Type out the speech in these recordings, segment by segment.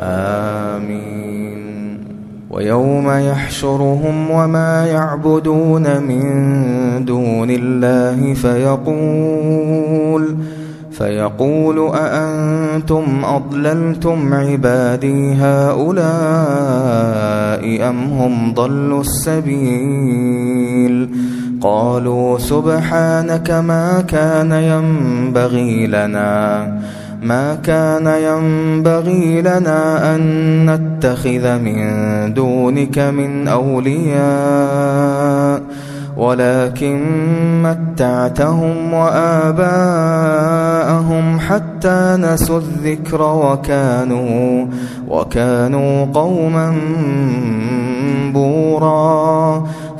آمين. ويوم يحشرهم وما يعبدون من دون الله فيقول فيقول أأنتم أضللتم عبادي هؤلاء أم هم ضلوا السبيل؟ قالوا سبحانك ما كان ينبغي لنا ما كان ينبغي لنا أن نتخذ من دونك من أولياء ولكن متعتهم وآباءهم حتى نسوا الذكر وكانوا وكانوا قوما بورا.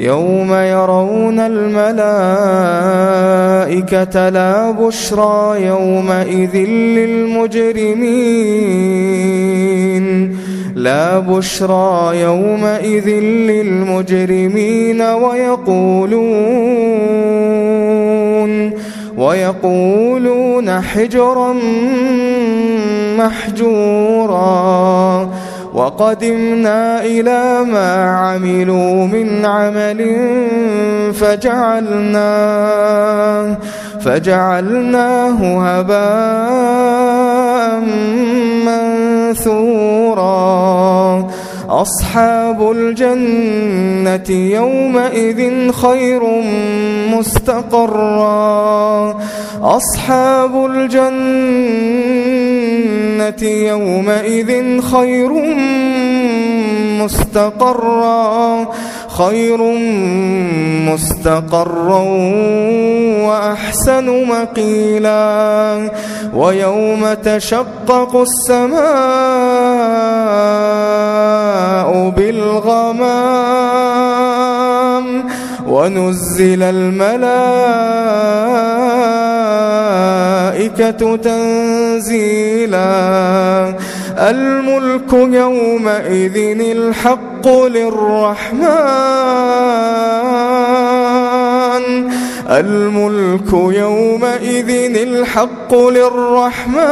يوم يرون الملائكة لا بشرى يومئذ للمجرمين. لا بشرى يومئذ للمجرمين ويقولون ويقولون حجرا محجورا. وقدمنا إلى ما عملوا من عمل فجعلناه فجعلناه هباء منثورا. أصحاب الجنة يومئذ خير مستقرا. أصحاب الجنة يومئذ خير مستقرا خير مستقرا وأحسن مقيلا. ويوم تشقق السماء بالغمام. ونزل الملائكة تنزيلا. الملك يومئذ الحق للرحمن. الملك يومئذ الحق للرحمن.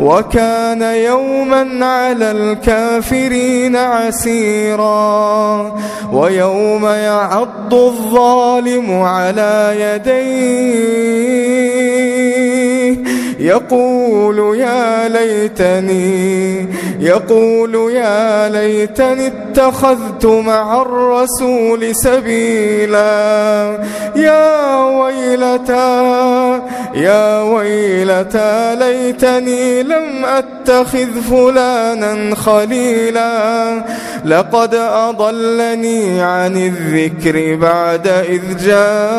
وكان يوما على الكافرين عسيرا ويوم يعض الظالم على يديه يقول يا ليتني يقول يا ليتني اتخذت مع الرسول سبيلا. يا ويلتى يا ويلتى ليتني لم أتخذ فلانا خليلا. لقد أضلني عن الذكر بعد إذ جاءني.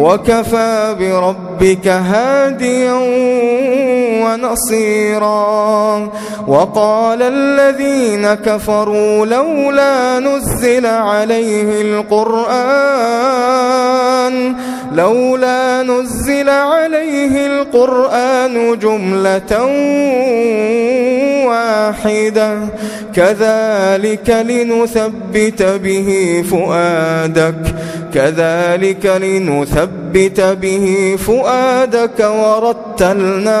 وكفى بربك هاديا ونصيرا. وقال الذين كفروا لولا نزل عليه القرآن لولا نزل عليه القرآن جملة واحدة. كذلك لنثبت به فؤادك. كذلك لنثبت به فؤادك ورتلناه.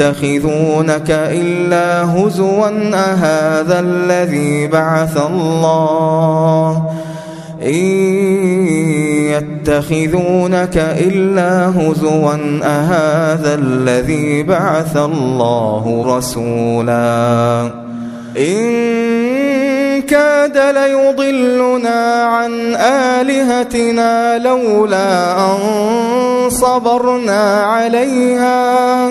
يتخذونك إلا هزوا أهذا الذي بعث الله؟ إن يتخذونك إلا هزوا أهذا الذي بعث الله رسولا؟ إن كاد ليضلنا عن آلهتنا لولا أن صبرنا عليها.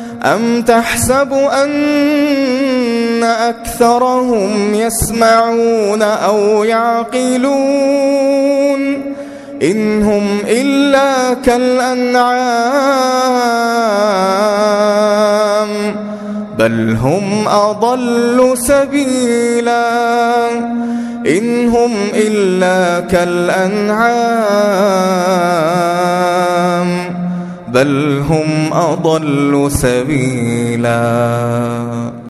أم تحسب أن أكثرهم يسمعون أو يعقلون؟ إن هم إلا كالأنعام بل هم أضل سبيلا. إن هم إلا كالأنعام. بل هم أضل سبيلا.